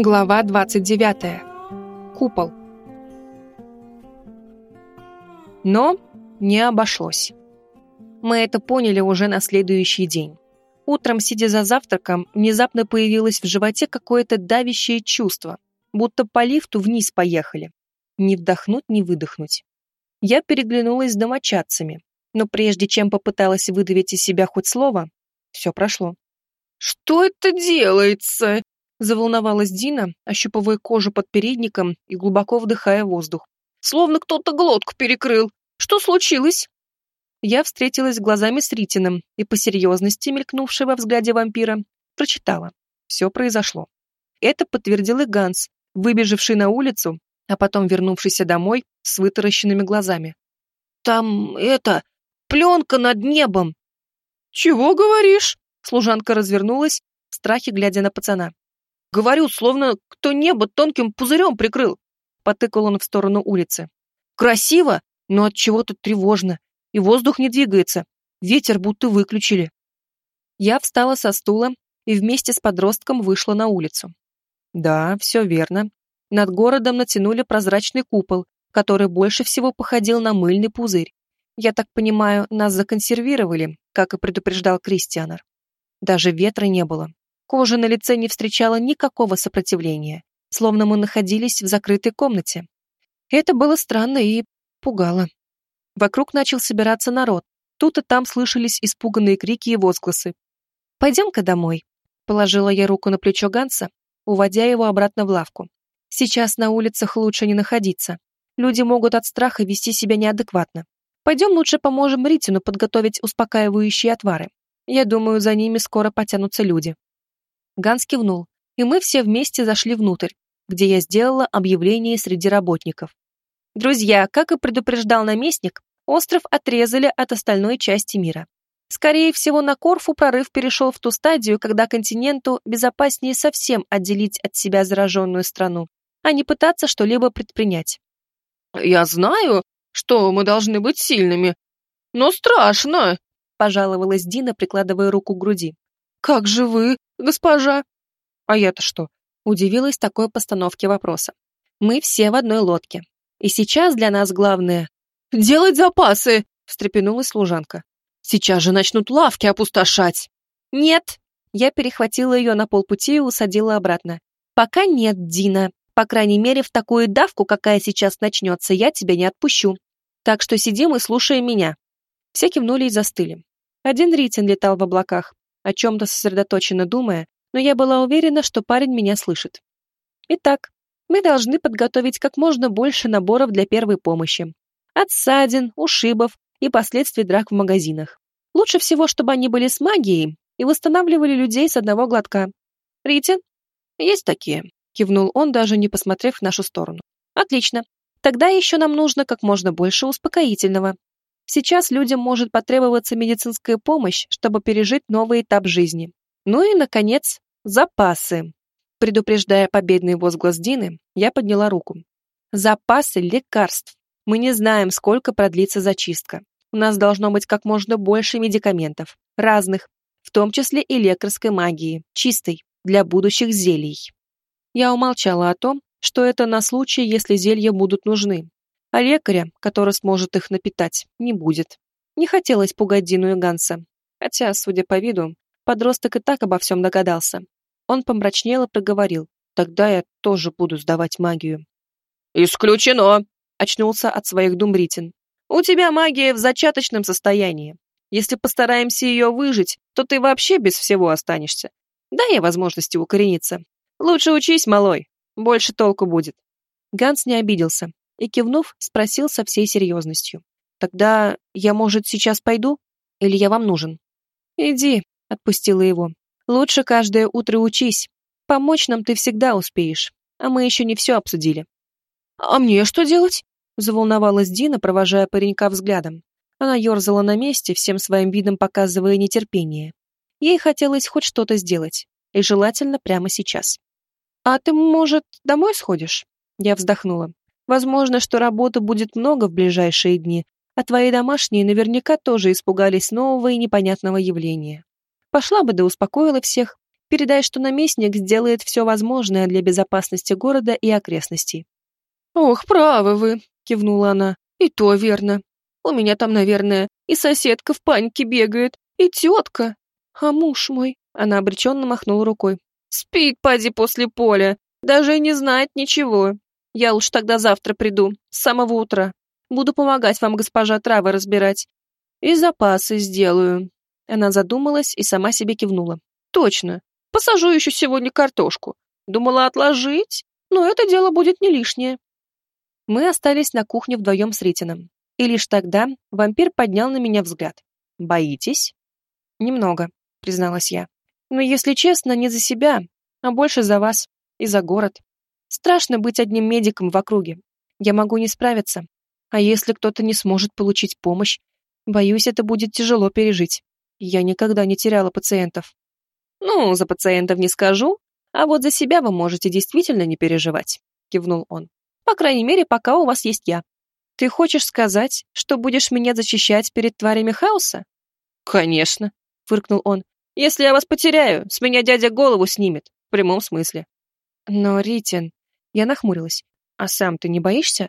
Глава 29. Купол. Но не обошлось. Мы это поняли уже на следующий день. Утром, сидя за завтраком, внезапно появилось в животе какое-то давящее чувство, будто по лифту вниз поехали. Ни вдохнуть, ни выдохнуть. Я переглянулась с домочадцами, но прежде чем попыталась выдавить из себя хоть слово, все прошло. «Что это делается?» Заволновалась Дина, ощупывая кожу под передником и глубоко вдыхая воздух. «Словно кто-то глотку перекрыл. Что случилось?» Я встретилась глазами с Ритином и по серьезности, мелькнувшей во взгляде вампира, прочитала. Все произошло. Это подтвердил и Ганс, выбежавший на улицу, а потом вернувшийся домой с вытаращенными глазами. «Там это... пленка над небом!» «Чего говоришь?» Служанка развернулась, в страхе глядя на пацана. «Говорю, словно кто небо тонким пузырем прикрыл!» Потыкал он в сторону улицы. «Красиво, но от чего-то тревожно и воздух не двигается. Ветер будто выключили. Я встала со стула и вместе с подростком вышла на улицу. Да, все верно. Над городом натянули прозрачный купол, который больше всего походил на мыльный пузырь. Я так понимаю, нас законсервировали, как и предупреждал Кристианер. Даже ветра не было. Кожа на лице не встречала никакого сопротивления, словно мы находились в закрытой комнате. Это было странно и пугало. Вокруг начал собираться народ. Тут и там слышались испуганные крики и возгласы. «Пойдем-ка домой», — положила я руку на плечо Ганса, уводя его обратно в лавку. «Сейчас на улицах лучше не находиться. Люди могут от страха вести себя неадекватно. Пойдем лучше поможем Ритину подготовить успокаивающие отвары. Я думаю, за ними скоро потянутся люди». Ганс кивнул, и мы все вместе зашли внутрь, где я сделала объявление среди работников. Друзья, как и предупреждал наместник, остров отрезали от остальной части мира. Скорее всего, на Корфу прорыв перешел в ту стадию, когда континенту безопаснее совсем отделить от себя зараженную страну, а не пытаться что-либо предпринять. «Я знаю, что мы должны быть сильными, но страшно», пожаловалась Дина, прикладывая руку к груди. «Как же вы, госпожа?» «А я-то что?» удивилась такой постановке вопроса. «Мы все в одной лодке. И сейчас для нас главное «Делать запасы!» — встрепенулась служанка. «Сейчас же начнут лавки опустошать!» «Нет!» Я перехватила ее на полпути и усадила обратно. «Пока нет, Дина. По крайней мере, в такую давку, какая сейчас начнется, я тебя не отпущу. Так что сидим и слушаем меня». Все кивнули и застыли. Один Ритин летал в облаках, о чем-то сосредоточенно думая, но я была уверена, что парень меня слышит. Итак, мы должны подготовить как можно больше наборов для первой помощи, от ссадин, ушибов и последствий драк в магазинах. Лучше всего, чтобы они были с магией и восстанавливали людей с одного глотка. Ритин? Есть такие, кивнул он, даже не посмотрев в нашу сторону. Отлично. Тогда еще нам нужно как можно больше успокоительного. Сейчас людям может потребоваться медицинская помощь, чтобы пережить новый этап жизни. Ну и, наконец, запасы. Предупреждая победный возглас Дины, я подняла руку. Запасы лекарств. Мы не знаем, сколько продлится зачистка. У нас должно быть как можно больше медикаментов, разных, в том числе и лекарской магии, чистой, для будущих зелий. Я умолчала о том, что это на случай, если зелья будут нужны, а лекаря, который сможет их напитать, не будет. Не хотелось пугать Дину и Ганса, хотя, судя по виду, подросток и так обо всем догадался. Он помрачнел и проговорил, тогда я тоже буду сдавать магию. «Исключено!» очнулся от своих дум Ритин. «У тебя магия в зачаточном состоянии. Если постараемся ее выжить, то ты вообще без всего останешься. Дай ей возможности укорениться. Лучше учись, малой, больше толку будет». Ганс не обиделся и, кивнув, спросил со всей серьезностью. «Тогда я, может, сейчас пойду? Или я вам нужен?» «Иди», — отпустила его. «Лучше каждое утро учись. Помочь нам ты всегда успеешь, а мы еще не все обсудили». «А мне что делать?» Заволновалась Дина, провожая паренька взглядом. Она ерзала на месте, всем своим видом показывая нетерпение. Ей хотелось хоть что-то сделать, и желательно прямо сейчас. «А ты, может, домой сходишь?» Я вздохнула. «Возможно, что работы будет много в ближайшие дни, а твои домашние наверняка тоже испугались нового и непонятного явления. Пошла бы да успокоила всех, Передай, что наместник сделает все возможное для безопасности города и окрестностей». «Ох, правы вы», — кивнула она. «И то верно. У меня там, наверное, и соседка в панике бегает, и тетка. А муж мой...» Она обреченно махнула рукой. «Спит, поди, после поля. Даже не знает ничего. Я уж тогда завтра приду, с самого утра. Буду помогать вам, госпожа, травы разбирать. И запасы сделаю». Она задумалась и сама себе кивнула. «Точно. Посажу еще сегодня картошку. Думала отложить, но это дело будет не лишнее». Мы остались на кухне вдвоем с Ритином. И лишь тогда вампир поднял на меня взгляд. «Боитесь?» «Немного», — призналась я. «Но, если честно, не за себя, а больше за вас и за город. Страшно быть одним медиком в округе. Я могу не справиться. А если кто-то не сможет получить помощь, боюсь, это будет тяжело пережить. Я никогда не теряла пациентов. Ну, за пациентов не скажу, а вот за себя вы можете действительно не переживать, кивнул он. По крайней мере, пока у вас есть я. Ты хочешь сказать, что будешь меня защищать перед тварями хаоса? Конечно, фыркнул он. Если я вас потеряю, с меня дядя голову снимет, в прямом смысле. Но, Ритин, я нахмурилась. А сам ты не боишься?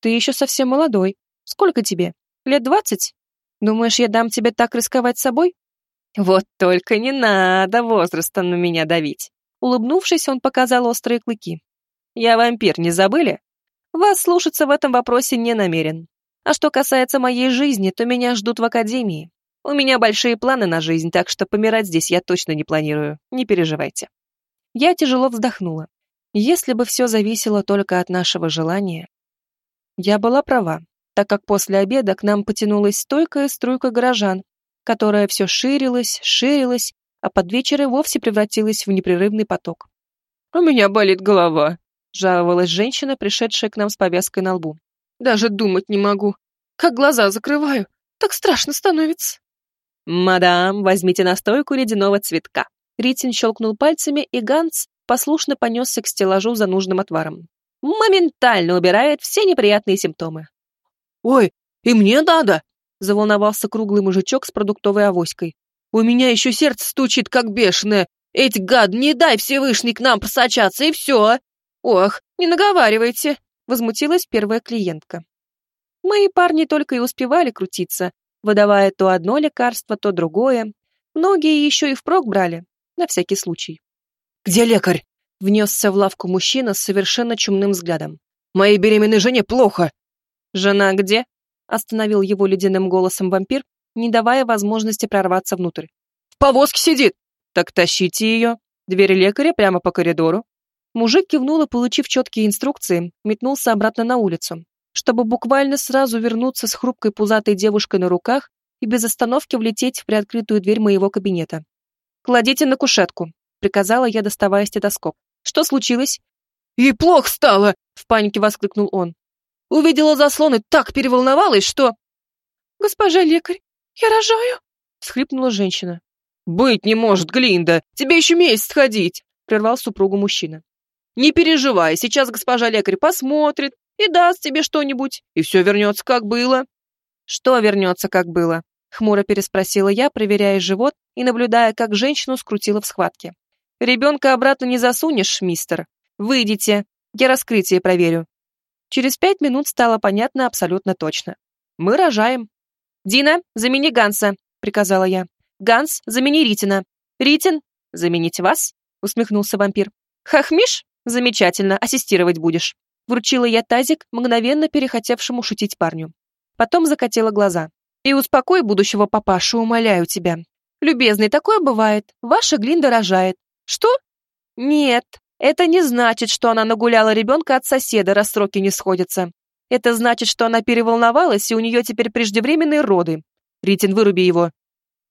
Ты еще совсем молодой. Сколько тебе? Лет двадцать? Думаешь, я дам тебе так рисковать собой? Вот только не надо возрастом на меня давить. Улыбнувшись, он показал острые клыки. Я вампир, не забыли? Вас слушаться в этом вопросе не намерен. А что касается моей жизни, то меня ждут в академии. У меня большие планы на жизнь, так что помирать здесь я точно не планирую. Не переживайте. Я тяжело вздохнула. Если бы все зависело только от нашего желания. Я была права, так как после обеда к нам потянулась стойкая струйка горожан, которая все ширилась, ширилась, а под вечер и вовсе превратилась в непрерывный поток. «У меня болит голова», — жаловалась женщина, пришедшая к нам с повязкой на лбу. «Даже думать не могу. Как глаза закрываю, так страшно становится». «Мадам, возьмите настойку ледяного цветка». Ритин щелкнул пальцами, и Ганс послушно понесся к стеллажу за нужным отваром моментально убирает все неприятные симптомы. «Ой, и мне надо!» — заволновался круглый мужичок с продуктовой авоськой. «У меня еще сердце стучит, как бешеное. Эти гад, не дай Всевышний к нам просочаться, и все!» «Ох, не наговаривайте!» — возмутилась первая клиентка. Мои парни только и успевали крутиться, выдавая то одно лекарство, то другое. Многие еще и впрок брали, на всякий случай. «Где лекарь?» Внесся в лавку мужчина с совершенно чумным взглядом. «Моей беременной жене плохо!» «Жена где?» Остановил его ледяным голосом вампир, не давая возможности прорваться внутрь. «В повозке сидит!» «Так тащите ее!» Дверь лекаря прямо по коридору. Мужик кивнул и, получив четкие инструкции, метнулся обратно на улицу, чтобы буквально сразу вернуться с хрупкой пузатой девушкой на руках и без остановки влететь в приоткрытую дверь моего кабинета. «Кладите на кушетку», — приказала я, доставая стетоскоп. Что случилось?» «Ей плохо стало!» — в панике воскликнул он. «Увидела заслон и так переволновалась, что...» «Госпожа лекарь, я рожаю!» — всхлипнула женщина. «Быть не может, Глинда! Тебе еще месяц ходить!» — прервал супругу мужчина. «Не переживай, сейчас госпожа лекарь посмотрит и даст тебе что-нибудь, и все вернется, как было». «Что вернется, как было?» — хмуро переспросила я, проверяя живот и наблюдая, как женщину скрутила в схватке. Ребенка обратно не засунешь, мистер. Выйдите, я раскрытие проверю. Через пять минут стало понятно абсолютно точно. Мы рожаем. «Дина, замени Ганса», — приказала я. «Ганс, замени Ритина. Ритин, заменить вас?» — усмехнулся вампир. «Хахмиш? Замечательно, ассистировать будешь». Вручила я тазик, мгновенно перехотевшему шутить парню. Потом закатила глаза. «И успокой будущего папашу, умоляю тебя. Любезный, такое бывает. Ваша Глинда рожает. Что? Нет, это не значит, что она нагуляла ребенка от соседа, раз сроки не сходятся. Это значит, что она переволновалась, и у нее теперь преждевременные роды. Ритин, выруби его.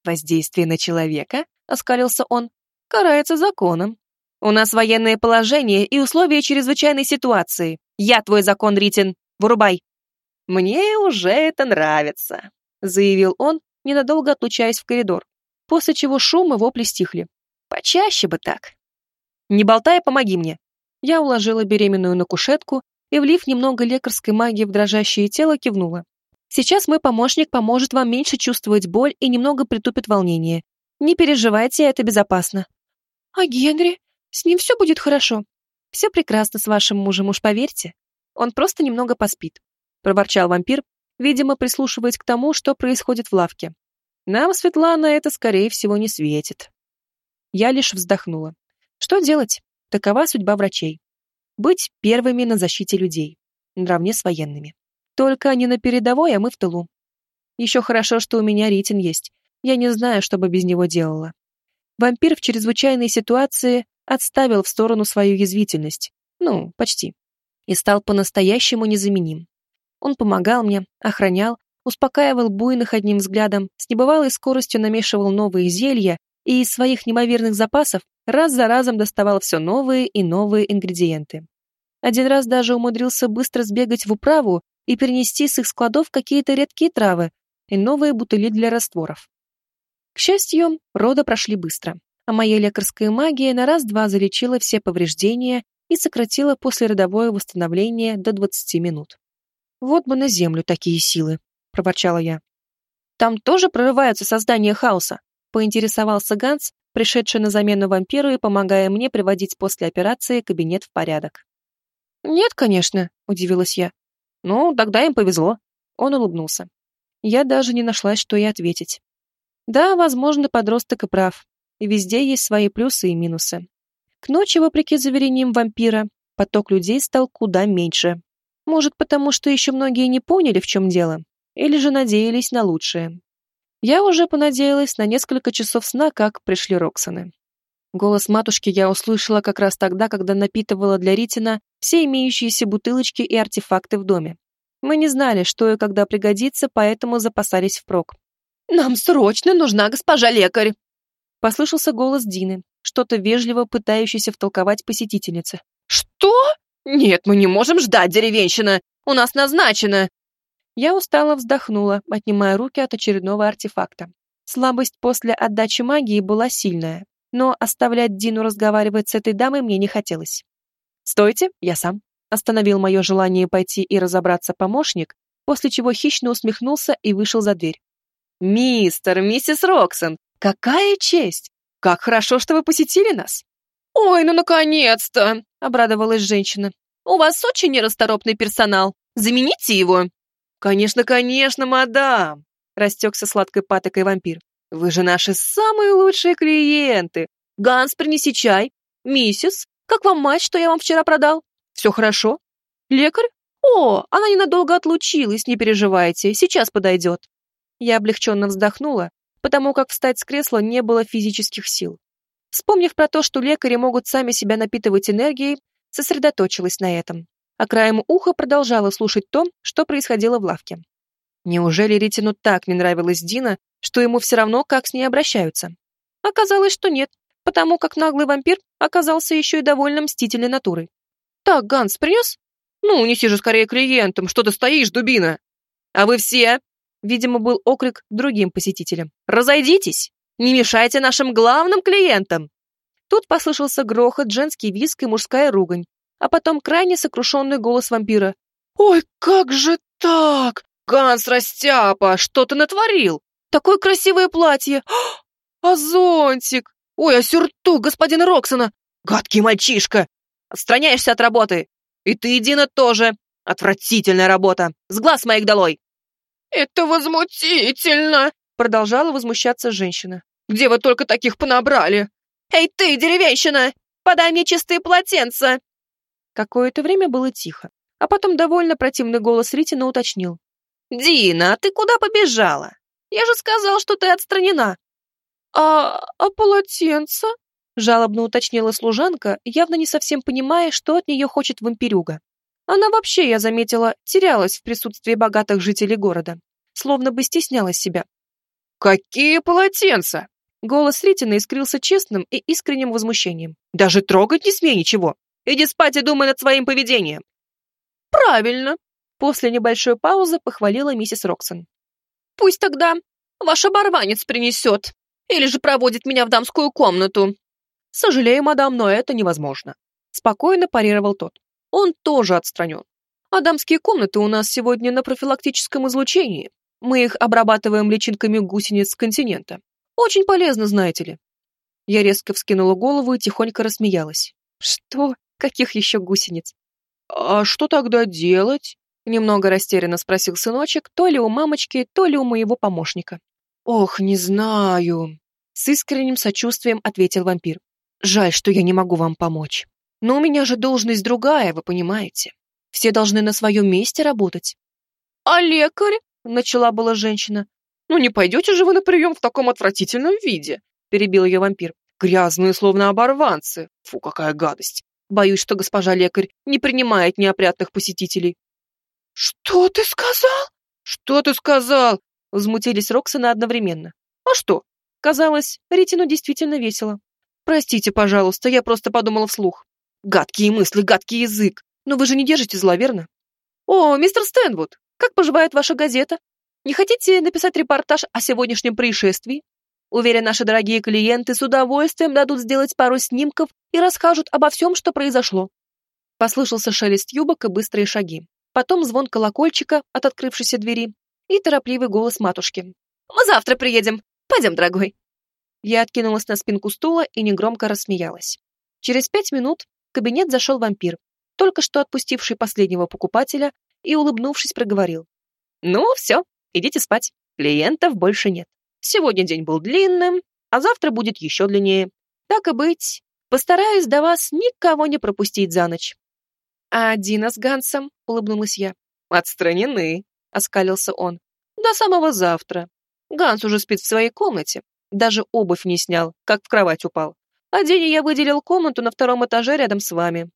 Воздействие на человека, оскалился он, карается законом. У нас военное положение и условия чрезвычайной ситуации. Я твой закон, Ритин. Вырубай. Мне уже это нравится, заявил он, ненадолго отлучаясь в коридор, после чего шум и вопли стихли. Почаще бы так. Не болтай, помоги мне. Я уложила беременную на кушетку и, влив немного лекарской магии в дрожащее тело, кивнула. Сейчас мой помощник поможет вам меньше чувствовать боль и немного притупит волнение. Не переживайте, это безопасно. А Генри? С ним все будет хорошо? Все прекрасно с вашим мужем, уж поверьте. Он просто немного поспит. Проворчал вампир, видимо, прислушиваясь к тому, что происходит в лавке. Нам, Светлана, это, скорее всего, не светит. Я лишь вздохнула. Что делать? Такова судьба врачей. Быть первыми на защите людей, наравне с военными. Только они на передовой, а мы в тылу. Еще хорошо, что у меня Ритин есть. Я не знаю, что бы без него делала. Вампир в чрезвычайной ситуации отставил в сторону свою язвительность. Ну, почти. И стал по-настоящему незаменим. Он помогал мне, охранял, успокаивал буйных одним взглядом, с небывалой скоростью намешивал новые зелья и из своих неимоверных запасов раз за разом доставал все новые и новые ингредиенты. Один раз даже умудрился быстро сбегать в управу и перенести с их складов какие-то редкие травы и новые бутыли для растворов. К счастью, роды прошли быстро, а моя лекарская магия на раз-два залечила все повреждения и сократила послеродовое восстановление до 20 минут. «Вот бы на землю такие силы», — проворчала я. «Там тоже прорываются создания хаоса?» — поинтересовался Ганс, пришедший на замену вампиру и помогая мне приводить после операции кабинет в порядок. «Нет, конечно», — удивилась я. «Ну, тогда им повезло». Он улыбнулся. Я даже не нашлась, что и ответить. Да, возможно, подросток и прав. Везде есть свои плюсы и минусы. К ночи, вопреки заверениям вампира, поток людей стал куда меньше. Может, потому что еще многие не поняли, в чем дело, или же надеялись на лучшее. Я уже понадеялась на несколько часов сна, как пришли Роксоны. Голос матушки я услышала как раз тогда, когда напитывала для Ритина все имеющиеся бутылочки и артефакты в доме. Мы не знали, что и когда пригодится, поэтому запасались впрок. «Нам срочно нужна госпожа лекарь!» Послышался голос Дины, что-то вежливо пытающийся втолковать посетительнице. «Что? Нет, мы не можем ждать, деревенщина! У нас назначено!» Я устало вздохнула, отнимая руки от очередного артефакта. Слабость после отдачи магии была сильная, но оставлять Дину разговаривать с этой дамой мне не хотелось. «Стойте, я сам», — остановил мое желание пойти и разобраться помощник, после чего хищно усмехнулся и вышел за дверь. «Мистер, миссис Роксон, какая честь! Как хорошо, что вы посетили нас!» «Ой, ну наконец-то!» — обрадовалась женщина. «У вас очень нерасторопный персонал. Замените его!» «Конечно, конечно, мадам!» — растекся сладкой патокой вампир. «Вы же наши самые лучшие клиенты! Ганс, принеси чай! Миссис, как вам мать, что я вам вчера продал? Все хорошо? Лекарь? О, она ненадолго отлучилась, не переживайте, сейчас подойдет». Я облегченно вздохнула, потому как встать с кресла не было физических сил. Вспомнив про то, что лекари могут сами себя напитывать энергией, сосредоточилась на этом а краем уха продолжала слушать то, что происходило в лавке. Неужели Ритину так не нравилась Дина, что ему все равно, как с ней обращаются? Оказалось, что нет, потому как наглый вампир оказался еще и довольно мстительной натурой. «Так, Ганс, принес?» «Ну, неси же скорее клиентам, что ты стоишь, дубина!» «А вы все?» Видимо, был окрик другим посетителям. «Разойдитесь! Не мешайте нашим главным клиентам!» Тут послышался грохот, женский виск и мужская ругань, а потом крайне сокрушенный голос вампира. «Ой, как же так? Ганс Растяпа, что ты натворил? Такое красивое платье! А зонтик! Ой, а сюртук господина Роксона! Гадкий мальчишка! Отстраняешься от работы! И ты, Дина, тоже! Отвратительная работа! С глаз моих долой!» «Это возмутительно!» Продолжала возмущаться женщина. «Где вы только таких понабрали? Эй ты, деревенщина! Подай мне чистые полотенца!» Какое-то время было тихо, а потом довольно противный голос Ритина уточнил. «Дина, ты куда побежала? Я же сказал, что ты отстранена». «А... а полотенце?» жалобно уточнила служанка, явно не совсем понимая, что от нее хочет вампирюга. Она вообще, я заметила, терялась в присутствии богатых жителей города, словно бы стеснялась себя. «Какие полотенца?» Голос Ритина искрился честным и искренним возмущением. «Даже трогать не смей ничего! Иди спать и думай над своим поведением. Правильно. После небольшой паузы похвалила миссис Роксон. Пусть тогда ваш оборванец принесет. Или же проводит меня в дамскую комнату. Сожалею, мадам, но это невозможно. Спокойно парировал тот. Он тоже отстранен. А дамские комнаты у нас сегодня на профилактическом излучении. Мы их обрабатываем личинками гусениц континента. Очень полезно, знаете ли. Я резко вскинула голову и тихонько рассмеялась. Что? Каких еще гусениц? А что тогда делать? Немного растерянно спросил сыночек, то ли у мамочки, то ли у моего помощника. Ох, не знаю. С искренним сочувствием ответил вампир. Жаль, что я не могу вам помочь. Но у меня же должность другая, вы понимаете. Все должны на своем месте работать. А лекарь? Начала была женщина. Ну не пойдете же вы на прием в таком отвратительном виде? Перебил ее вампир. Грязные, словно оборванцы. Фу, какая гадость. Боюсь, что госпожа лекарь не принимает неопрятных посетителей. Что ты сказал? Что ты сказал? Возмутились Роксаны одновременно. А что? Казалось, Ритину действительно весело. Простите, пожалуйста, я просто подумала вслух. Гадкие мысли, гадкий язык. Но вы же не держите зла, верно? О, мистер Стэнвуд, как поживает ваша газета? Не хотите написать репортаж о сегодняшнем происшествии? Уверен, наши дорогие клиенты с удовольствием дадут сделать пару снимков и расскажут обо всем, что произошло. Послышался шелест юбок и быстрые шаги. Потом звон колокольчика от открывшейся двери и торопливый голос матушки. «Мы завтра приедем. Пойдем, дорогой». Я откинулась на спинку стула и негромко рассмеялась. Через пять минут в кабинет зашел вампир, только что отпустивший последнего покупателя, и, улыбнувшись, проговорил. «Ну, все, идите спать. Клиентов больше нет. Сегодня день был длинным, а завтра будет еще длиннее. Так и быть, постараюсь до вас никого не пропустить за ночь». «А Дина с Гансом?» — улыбнулась я. «Отстранены», — оскалился он. «До самого завтра. Ганс уже спит в своей комнате, даже обувь не снял, как в кровать упал. А Дене я выделил комнату на втором этаже рядом с вами.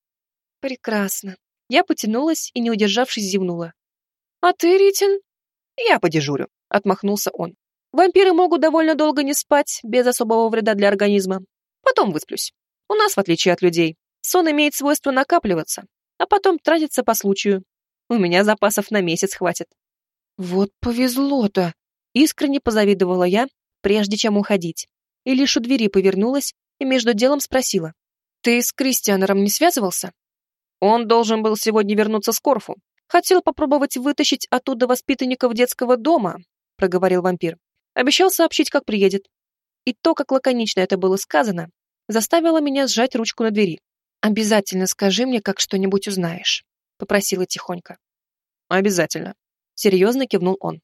Прекрасно. Я потянулась и, не удержавшись, зевнула. А ты, Ритин? Я подежурю, отмахнулся он. Вампиры могут довольно долго не спать, без особого вреда для организма. Потом высплюсь. У нас, в отличие от людей, сон имеет свойство накапливаться, а потом тратиться по случаю. У меня запасов на месяц хватит. Вот повезло-то, искренне позавидовала я, прежде чем уходить, и лишь у двери повернулась и между делом спросила. «Ты с Кристианером не связывался?» «Он должен был сегодня вернуться с Корфу. Хотел попробовать вытащить оттуда воспитанников детского дома», — проговорил вампир. «Обещал сообщить, как приедет». И то, как лаконично это было сказано, заставило меня сжать ручку на двери. «Обязательно скажи мне, как что-нибудь узнаешь», — попросила тихонько. «Обязательно», — серьезно кивнул он.